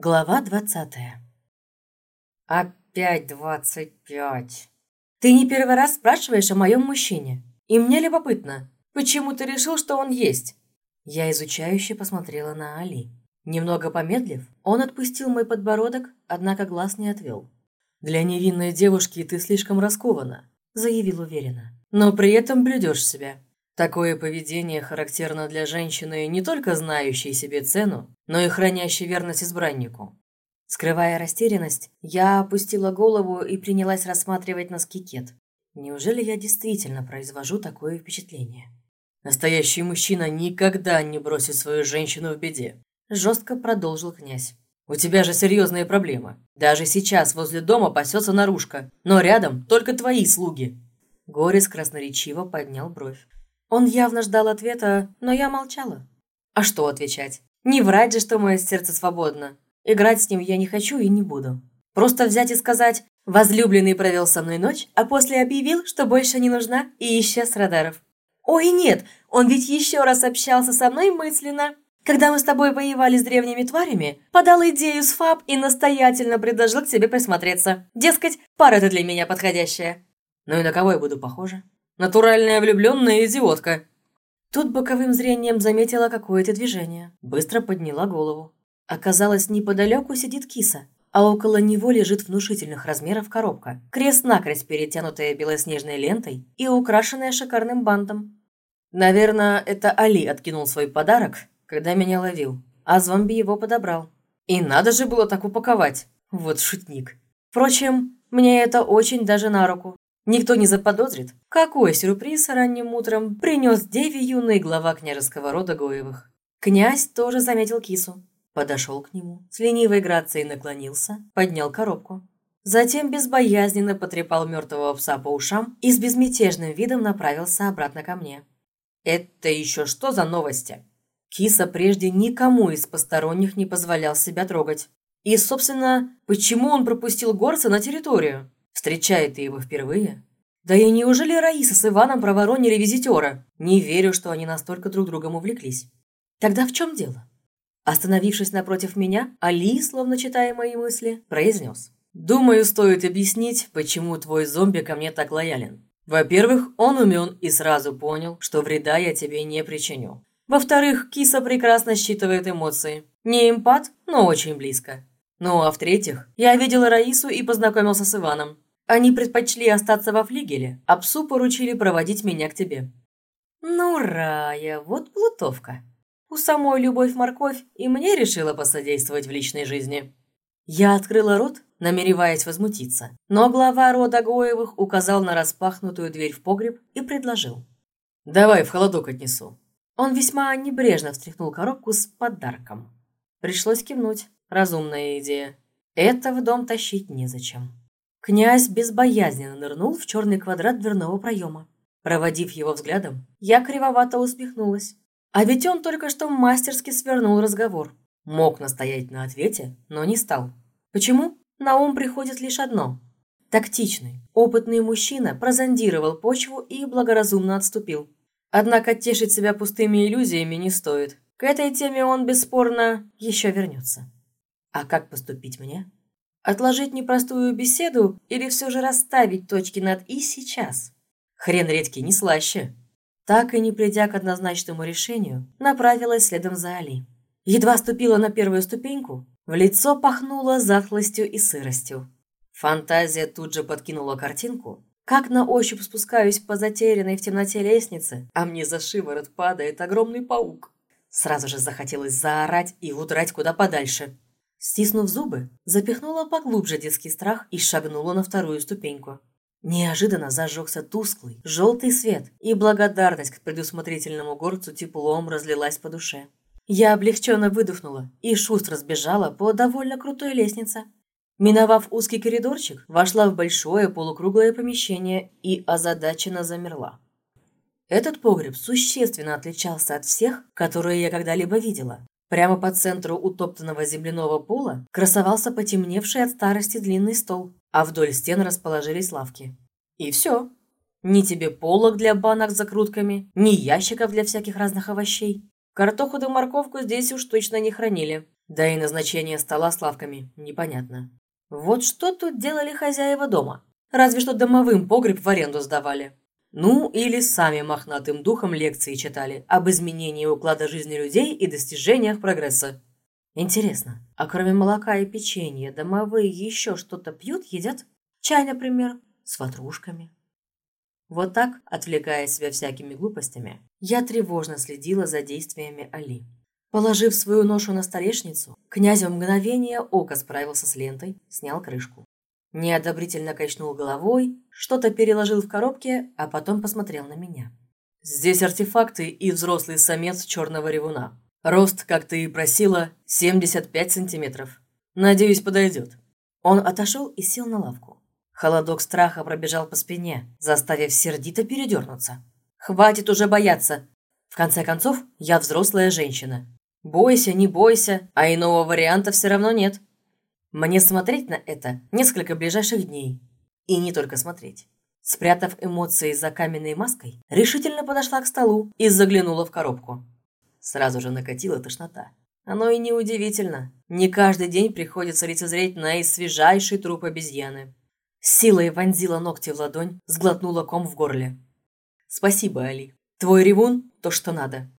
Глава двадцатая. Опять двадцать пять. Ты не первый раз спрашиваешь о моем мужчине. И мне любопытно, почему ты решил, что он есть? Я изучающе посмотрела на Али. Немного помедлив, он отпустил мой подбородок, однако глаз не отвел. «Для невинной девушки ты слишком раскована», – заявил уверенно. «Но при этом блюдешь себя. Такое поведение характерно для женщины, не только знающей себе цену, но и хранящей верность избраннику. Скрывая растерянность, я опустила голову и принялась рассматривать носки кет. Неужели я действительно произвожу такое впечатление? Настоящий мужчина никогда не бросит свою женщину в беде. Жестко продолжил князь. У тебя же серьезные проблемы. Даже сейчас возле дома пасется наружка, но рядом только твои слуги. Горец красноречиво поднял бровь. Он явно ждал ответа, но я молчала. А что отвечать? Не врать же, что мое сердце свободно. Играть с ним я не хочу и не буду. Просто взять и сказать «Возлюбленный провел со мной ночь, а после объявил, что больше не нужна и исчез радаров». Ой, нет, он ведь еще раз общался со мной мысленно. Когда мы с тобой воевали с древними тварями, подал идею с Фаб и настоятельно предложил к тебе присмотреться. Дескать, пара ты для меня подходящая. Ну и на кого я буду похожа? Натуральная влюбленная идиотка!» Тут боковым зрением заметила какое-то движение. Быстро подняла голову. Оказалось, неподалеку сидит киса, а около него лежит внушительных размеров коробка, крест-накрест перетянутая белоснежной лентой и украшенная шикарным бантом. Наверное, это Али откинул свой подарок, когда меня ловил, а зомби его подобрал. И надо же было так упаковать. Вот шутник. Впрочем, мне это очень даже на руку. Никто не заподозрит, какой сюрприз ранним утром принес Деве юный глава княжеского рода Гоевых. Князь тоже заметил кису. Подошел к нему, с ленивой грацией наклонился, поднял коробку. Затем безбоязненно потрепал мертвого пса по ушам и с безмятежным видом направился обратно ко мне. «Это еще что за новости?» Киса прежде никому из посторонних не позволял себя трогать. И, собственно, почему он пропустил горца на территорию? Встречает ты его впервые? Да и неужели Раиса с Иваном проворонили визитера? Не верю, что они настолько друг другом увлеклись. Тогда в чем дело? Остановившись напротив меня, Али, словно читая мои мысли, произнес. «Думаю, стоит объяснить, почему твой зомби ко мне так лоялен. Во-первых, он умен и сразу понял, что вреда я тебе не причиню. Во-вторых, киса прекрасно считывает эмоции. Не эмпат, но очень близко. Ну а в-третьих, я видела Раису и познакомился с Иваном. Они предпочли остаться во флигеле, а псу поручили проводить меня к тебе». «Ну, Рая, вот плутовка. У самой любовь-морковь и мне решила посодействовать в личной жизни». Я открыла рот, намереваясь возмутиться, но глава рода Гоевых указал на распахнутую дверь в погреб и предложил. «Давай в холодок отнесу». Он весьма небрежно встряхнул коробку с подарком. Пришлось кивнуть. Разумная идея. Это в дом тащить незачем. Князь безбоязненно нырнул в черный квадрат дверного проема. Проводив его взглядом, я кривовато усмехнулась. А ведь он только что мастерски свернул разговор. Мог настоять на ответе, но не стал. Почему? На ум приходит лишь одно. Тактичный, опытный мужчина прозондировал почву и благоразумно отступил. Однако тешить себя пустыми иллюзиями не стоит. К этой теме он, бесспорно, еще вернется. А как поступить мне? Отложить непростую беседу или все же расставить точки над «и» сейчас? Хрен редкий не слаще. Так и не придя к однозначному решению, направилась следом за Али. Едва ступила на первую ступеньку, в лицо пахнуло затхлостью и сыростью. Фантазия тут же подкинула картинку, как на ощупь спускаюсь по затерянной в темноте лестнице, а мне за шиворот падает огромный паук. Сразу же захотелось заорать и удрать куда подальше. Стиснув зубы, запихнула поглубже детский страх и шагнула на вторую ступеньку. Неожиданно зажегся тусклый, желтый свет, и благодарность к предусмотрительному горцу теплом разлилась по душе. Я облегченно выдохнула и шустро сбежала по довольно крутой лестнице. Миновав узкий коридорчик, вошла в большое полукруглое помещение и озадаченно замерла. Этот погреб существенно отличался от всех, которые я когда-либо видела. Прямо по центру утоптанного земляного пола красовался потемневший от старости длинный стол, а вдоль стен расположились лавки. И все. Ни тебе полок для банок с закрутками, ни ящиков для всяких разных овощей. Картоху да морковку здесь уж точно не хранили. Да и назначение стола с лавками непонятно. Вот что тут делали хозяева дома? Разве что домовым погреб в аренду сдавали. Ну, или сами мохнатым духом лекции читали об изменении уклада жизни людей и достижениях прогресса. Интересно, а кроме молока и печенья, домовые еще что-то пьют, едят? Чай, например, с ватрушками. Вот так, отвлекая себя всякими глупостями, я тревожно следила за действиями Али. Положив свою ношу на столешницу, князь в мгновение ока справился с лентой, снял крышку. Неодобрительно качнул головой, что-то переложил в коробке, а потом посмотрел на меня. «Здесь артефакты и взрослый самец черного ревуна. Рост, как ты и просила, 75 сантиметров. Надеюсь, подойдет». Он отошел и сел на лавку. Холодок страха пробежал по спине, заставив сердито передернуться. «Хватит уже бояться! В конце концов, я взрослая женщина. Бойся, не бойся, а иного варианта все равно нет. Мне смотреть на это несколько ближайших дней. И не только смотреть. Спрятав эмоции за каменной маской, решительно подошла к столу и заглянула в коробку. Сразу же накатила тошнота. Оно и неудивительно. Не каждый день приходится лицезреть на свежайший труп обезьяны. силой вонзила ногти в ладонь, сглотнула ком в горле. «Спасибо, Али. Твой ревун – то, что надо».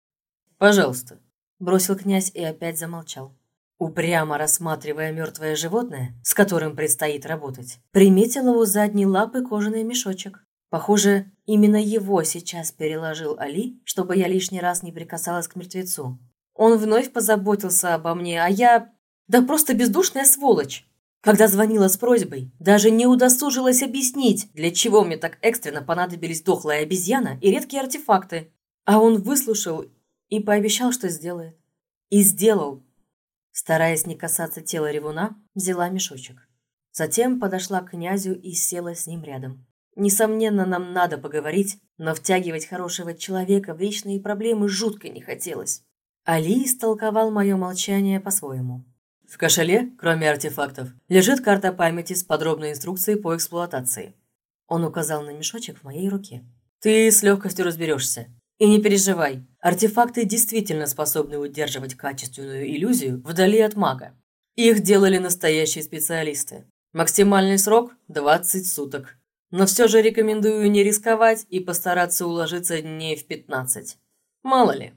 «Пожалуйста», Бросил князь и опять замолчал. Упрямо рассматривая мертвое животное, с которым предстоит работать, приметил у задней лапы кожаный мешочек. Похоже, именно его сейчас переложил Али, чтобы я лишний раз не прикасалась к мертвецу. Он вновь позаботился обо мне, а я... Да просто бездушная сволочь! Когда звонила с просьбой, даже не удосужилась объяснить, для чего мне так экстренно понадобились дохлая обезьяна и редкие артефакты. А он выслушал и пообещал, что сделает. И сделал. Стараясь не касаться тела ревуна, взяла мешочек. Затем подошла к князю и села с ним рядом. Несомненно, нам надо поговорить, но втягивать хорошего человека в личные проблемы жутко не хотелось. Али истолковал мое молчание по-своему. В кошеле, кроме артефактов, лежит карта памяти с подробной инструкцией по эксплуатации. Он указал на мешочек в моей руке. Ты с легкостью разберешься. И не переживай, артефакты действительно способны удерживать качественную иллюзию вдали от мага. Их делали настоящие специалисты. Максимальный срок – 20 суток. Но все же рекомендую не рисковать и постараться уложиться дней в 15. Мало ли.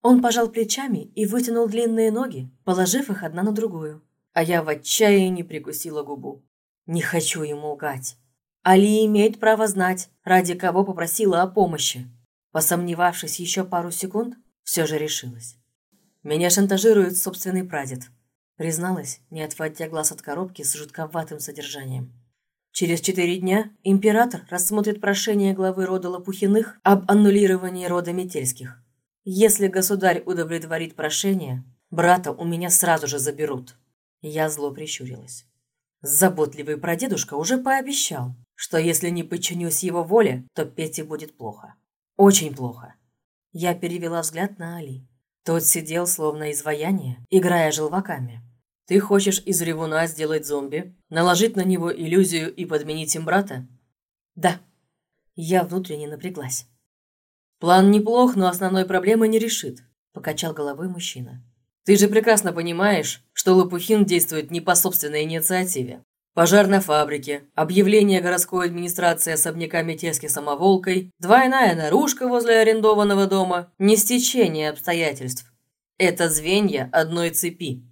Он пожал плечами и вытянул длинные ноги, положив их одна на другую. А я в отчаянии прикусила губу. Не хочу ему лгать. Али имеет право знать, ради кого попросила о помощи. Посомневавшись еще пару секунд, все же решилась. «Меня шантажирует собственный прадед», призналась, не отводя глаз от коробки с жутковатым содержанием. Через четыре дня император рассмотрит прошение главы рода Лопухиных об аннулировании рода Метельских. Если государь удовлетворит прошение, брата у меня сразу же заберут. Я зло прищурилась. Заботливый прадедушка уже пообещал, что если не подчинюсь его воле, то Пете будет плохо. Очень плохо. Я перевела взгляд на Али. Тот сидел словно изваяние, играя желваками. Ты хочешь из ревуна сделать зомби, наложить на него иллюзию и подменить им брата? Да. Я внутренне напряглась. План неплох, но основной проблемы не решит, покачал головой мужчина. Ты же прекрасно понимаешь, что Лопухин действует не по собственной инициативе. Пожар на фабрике, объявление городской администрации особняка Метельских самоволкой, двойная наружка возле арендованного дома, не стечение обстоятельств. Это звенья одной цепи.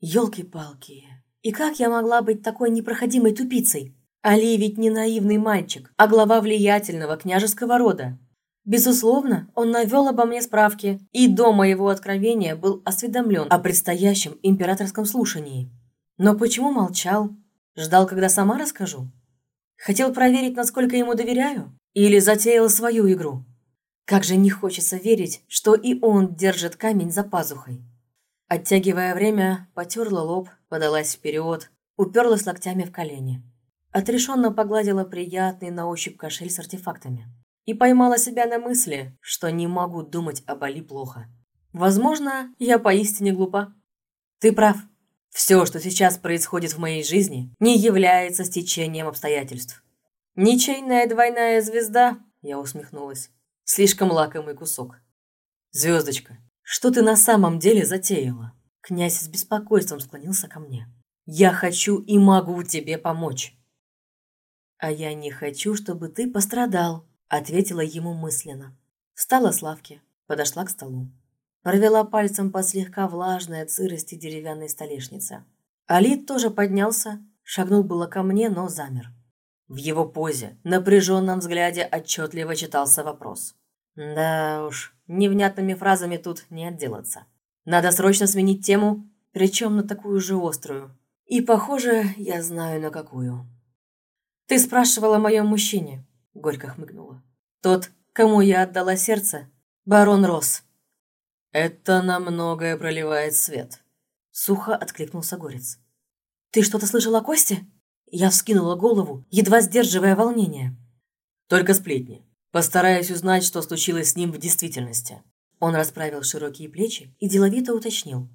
Ёлки-палки, и как я могла быть такой непроходимой тупицей? Али ведь не наивный мальчик, а глава влиятельного княжеского рода. Безусловно, он навел обо мне справки, и до моего откровения был осведомлен о предстоящем императорском слушании. Но почему молчал? Ждал, когда сама расскажу? Хотел проверить, насколько ему доверяю? Или затеял свою игру? Как же не хочется верить, что и он держит камень за пазухой. Оттягивая время, потерла лоб, подалась вперед, уперлась локтями в колени. Отрешенно погладила приятный на ощупь кошель с артефактами. И поймала себя на мысли, что не могу думать об Али плохо. Возможно, я поистине глупа. Ты прав, все, что сейчас происходит в моей жизни, не является стечением обстоятельств. Ничейная двойная звезда, я усмехнулась. Слишком лакомый кусок. Звездочка, что ты на самом деле затеяла? Князь с беспокойством склонился ко мне. «Я хочу и могу тебе помочь». «А я не хочу, чтобы ты пострадал», – ответила ему мысленно. Встала с лавки, подошла к столу. Провела пальцем по слегка влажной от сырости деревянной столешнице. Алит тоже поднялся, шагнул было ко мне, но замер. В его позе, напряженном взгляде отчетливо читался вопрос. Да уж, невнятными фразами тут не отделаться. Надо срочно сменить тему, причем на такую же острую. И, похоже, я знаю на какую. «Ты спрашивала о моем мужчине», — горько хмыкнула. «Тот, кому я отдала сердце, барон Росс». «Это на многое проливает свет», — сухо откликнулся Горец. «Ты что-то слышал о Косте?» Я вскинула голову, едва сдерживая волнение. «Только сплетни. Постараюсь узнать, что случилось с ним в действительности». Он расправил широкие плечи и деловито уточнил.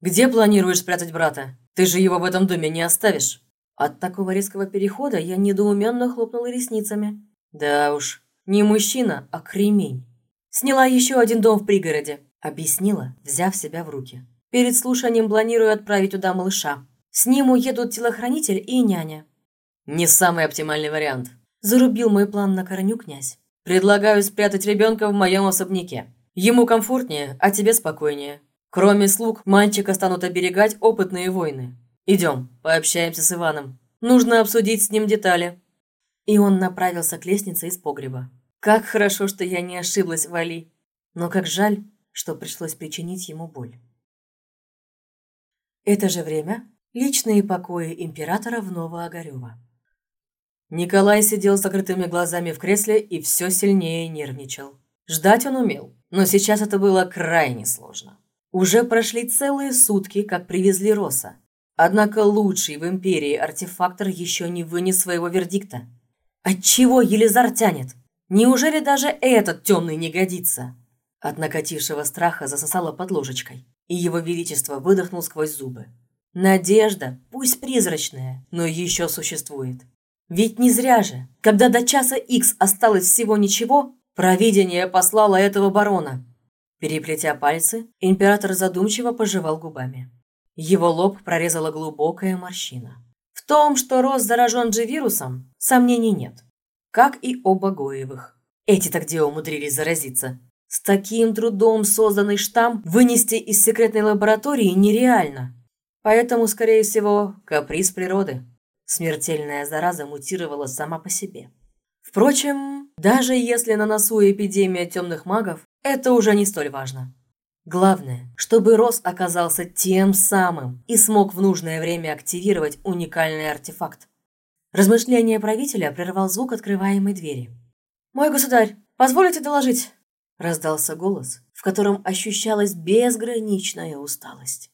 «Где планируешь спрятать брата? Ты же его в этом доме не оставишь?» От такого резкого перехода я недоуменно хлопнула ресницами. «Да уж, не мужчина, а кремень». «Сняла еще один дом в пригороде», – объяснила, взяв себя в руки. «Перед слушанием планирую отправить туда малыша. С ним уедут телохранитель и няня». «Не самый оптимальный вариант», – зарубил мой план на корню князь. «Предлагаю спрятать ребенка в моем особняке. Ему комфортнее, а тебе спокойнее. Кроме слуг, мальчика станут оберегать опытные воины. Идем, пообщаемся с Иваном. Нужно обсудить с ним детали». И он направился к лестнице из погреба. Как хорошо, что я не ошиблась в Али. Но как жаль, что пришлось причинить ему боль. Это же время личные покои императора в Новоогарево. Николай сидел с закрытыми глазами в кресле и все сильнее нервничал. Ждать он умел, но сейчас это было крайне сложно. Уже прошли целые сутки, как привезли Роса. Однако лучший в Империи артефактор еще не вынес своего вердикта. Отчего Елизар тянет? Неужели даже этот темный не годится? От накатившего страха засосало под ложечкой, и его величество выдохнул сквозь зубы. Надежда, пусть призрачная, но еще существует. Ведь не зря же, когда до часа Икс осталось всего ничего, провидение послало этого барона. Переплетя пальцы, император задумчиво пожевал губами. Его лоб прорезала глубокая морщина. В том, что Рос заражен G-вирусом, сомнений нет. Как и оба Гоевых. Эти-то где умудрились заразиться? С таким трудом созданный штамм вынести из секретной лаборатории нереально. Поэтому, скорее всего, каприз природы. Смертельная зараза мутировала сама по себе. Впрочем, даже если на носу эпидемия темных магов, это уже не столь важно. Главное, чтобы Рос оказался тем самым и смог в нужное время активировать уникальный артефакт. Размышление правителя прервал звук открываемой двери. «Мой государь, позволите доложить?» Раздался голос, в котором ощущалась безграничная усталость.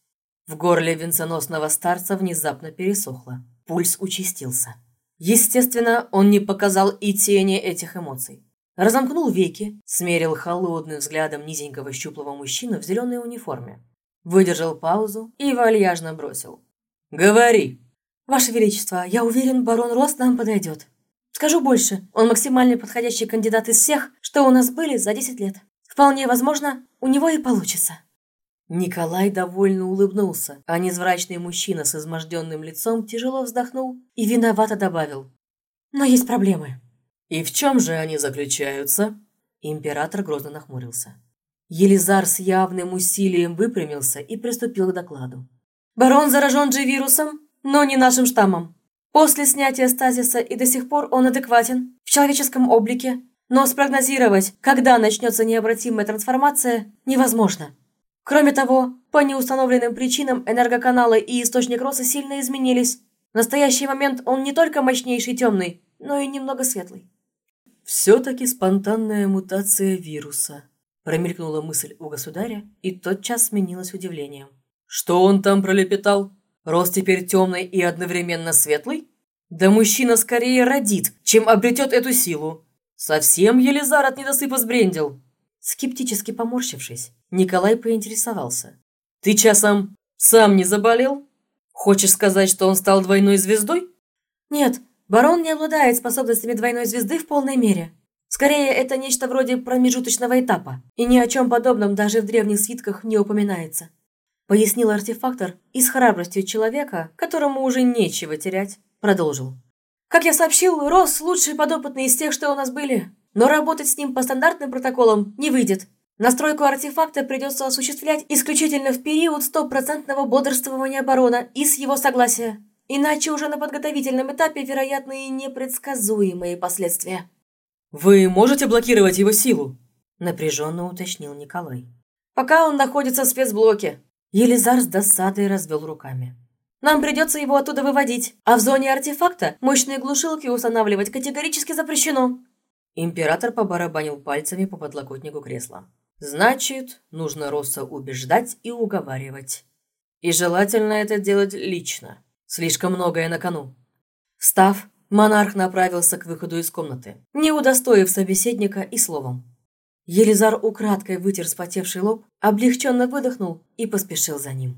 В горле венценосного старца внезапно пересохло. Пульс участился. Естественно, он не показал и тени этих эмоций. Разомкнул веки, смерил холодным взглядом низенького щуплого мужчину в зеленой униформе. Выдержал паузу и вальяжно бросил. «Говори!» «Ваше Величество, я уверен, барон Рост нам подойдет. Скажу больше, он максимально подходящий кандидат из всех, что у нас были за 10 лет. Вполне возможно, у него и получится». Николай довольно улыбнулся, а незврачный мужчина с изможденным лицом тяжело вздохнул и виновато добавил. «Но есть проблемы». «И в чем же они заключаются?» Император грозно нахмурился. Елизар с явным усилием выпрямился и приступил к докладу. «Барон заражен G-вирусом, но не нашим штаммом. После снятия стазиса и до сих пор он адекватен, в человеческом облике, но спрогнозировать, когда начнется необратимая трансформация, невозможно. Кроме того, по неустановленным причинам энергоканалы и источник роса сильно изменились. В настоящий момент он не только мощнейший темный, но и немного светлый. «Все-таки спонтанная мутация вируса», – промелькнула мысль у государя и тотчас сменилась удивлением. «Что он там пролепетал? Рост теперь темный и одновременно светлый? Да мужчина скорее родит, чем обретет эту силу. Совсем Елизар от недосыпа сбрендил». Скептически поморщившись, Николай поинтересовался. «Ты часом сам не заболел? Хочешь сказать, что он стал двойной звездой?» «Нет, Барон не обладает способностями двойной звезды в полной мере. Скорее, это нечто вроде промежуточного этапа, и ни о чем подобном даже в древних свитках не упоминается. Пояснил артефактор и с храбростью человека, которому уже нечего терять, продолжил. Как я сообщил, Рос – лучший подопытный из тех, что у нас были. Но работать с ним по стандартным протоколам не выйдет. Настройку артефакта придется осуществлять исключительно в период стопроцентного бодрствования барона и с его согласия. Иначе уже на подготовительном этапе вероятны и непредсказуемые последствия. «Вы можете блокировать его силу?» – напряженно уточнил Николай. «Пока он находится в спецблоке». Елизар с досадой развел руками. «Нам придется его оттуда выводить, а в зоне артефакта мощные глушилки устанавливать категорически запрещено». Император побарабанил пальцами по подлокотнику кресла. «Значит, нужно Росса убеждать и уговаривать. И желательно это делать лично. Слишком многое на кону». Встав, монарх направился к выходу из комнаты, не удостоив собеседника и словом. Елизар украдкой вытер спотевший лоб, облегченно выдохнул и поспешил за ним.